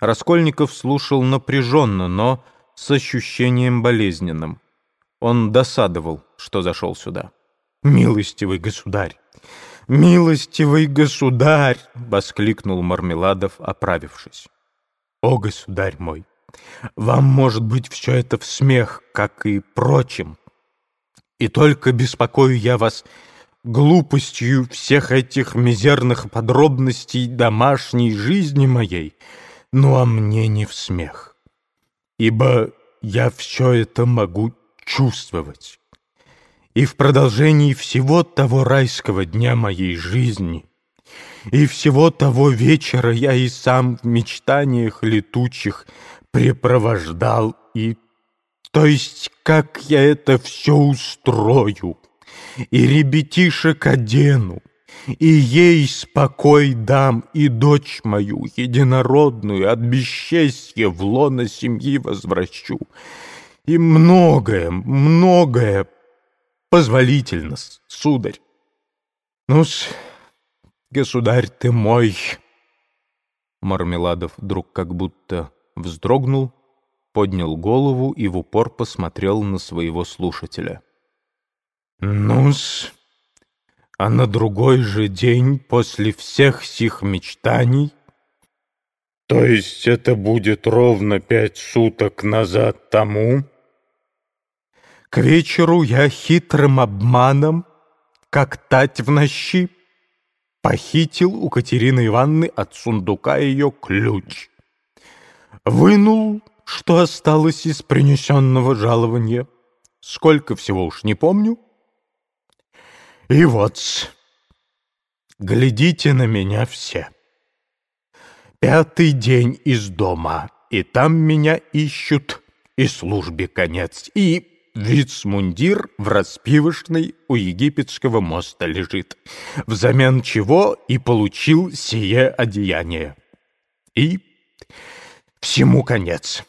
Раскольников слушал напряженно, но с ощущением болезненным. Он досадовал, что зашел сюда. «Милостивый государь! Милостивый государь!» — воскликнул Мармеладов, оправившись. «О, государь мой! Вам, может быть, все это в смех, как и прочим. И только беспокою я вас глупостью всех этих мизерных подробностей домашней жизни моей, ну а мне не в смех. Ибо я все это могу чувствовать. И в продолжении всего того райского дня моей жизни и всего того вечера я и сам в мечтаниях летучих препровождал и... То есть, как я это все устрою, и ребятишек одену, и ей спокой дам, и дочь мою, единородную, от бесчестья в лоно семьи возвращу. И многое, многое позволительно, сударь. Ну-с, государь ты мой. Мармеладов вдруг как будто вздрогнул, поднял голову и в упор посмотрел на своего слушателя. «Ну-с, а на другой же день после всех сих мечтаний, то есть это будет ровно пять суток назад тому, к вечеру я хитрым обманом, как тать в нощи, похитил у Катерины Ивановны от сундука ее ключ. Вынул, что осталось из принесенного жалования. Сколько всего уж не помню. И вот, глядите на меня все. Пятый день из дома, и там меня ищут, и службе конец, и Вицмундир в распивочной у египетского моста лежит, взамен чего и получил сие одеяние. И всему конец.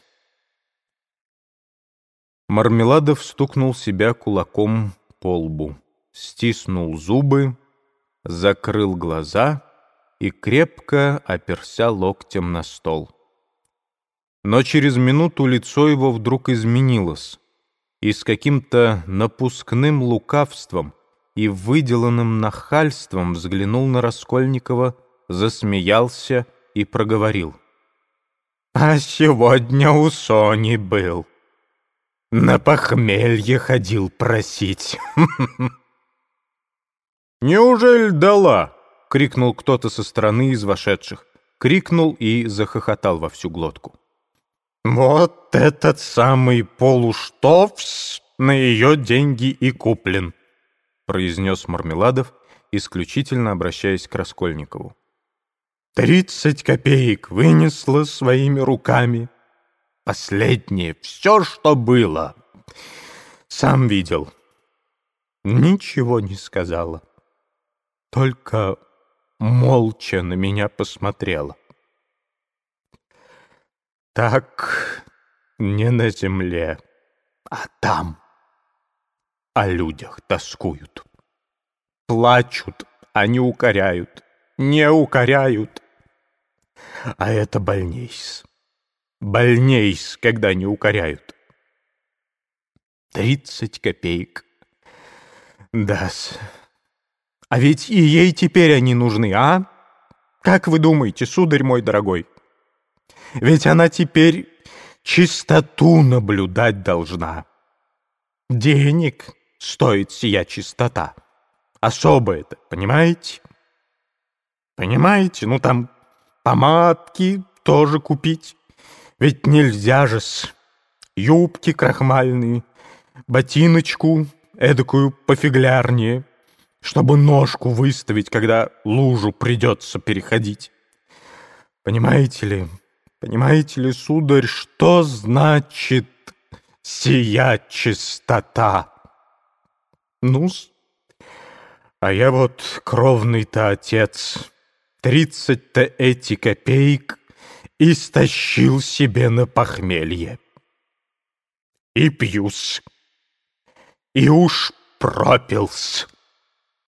Мармеладов стукнул себя кулаком по лбу, стиснул зубы, закрыл глаза и крепко оперся локтем на стол. Но через минуту лицо его вдруг изменилось и с каким-то напускным лукавством и выделанным нахальством взглянул на Раскольникова, засмеялся и проговорил. «А сегодня у Сони был. На похмелье ходил просить». «Неужели дала?» — крикнул кто-то со стороны из вошедших. Крикнул и захохотал во всю глотку. Вот этот самый полуштовс на ее деньги и куплен, произнес Мармеладов, исключительно обращаясь к Раскольникову. Тридцать копеек вынесла своими руками. Последнее, все, что было. Сам видел. Ничего не сказала. Только молча на меня посмотрела. Так не на земле, а там. О людях тоскуют. Плачут, а не укоряют. Не укоряют. А это больнейс. Больнейс, когда не укоряют. Тридцать копеек. Да-с. А ведь и ей теперь они нужны, а? Как вы думаете, сударь мой дорогой? Ведь она теперь чистоту наблюдать должна. Денег стоит сия чистота. Особо это, понимаете? Понимаете? Ну, там помадки тоже купить. Ведь нельзя же с юбки крахмальные, ботиночку эдакую пофиглярнее, чтобы ножку выставить, когда лужу придется переходить. Понимаете ли, Понимаете ли, сударь, что значит сия чистота? Ну-с, а я вот кровный-то отец, тридцать-то эти копеек истощил себе на похмелье. И пьюс, и уж пропился.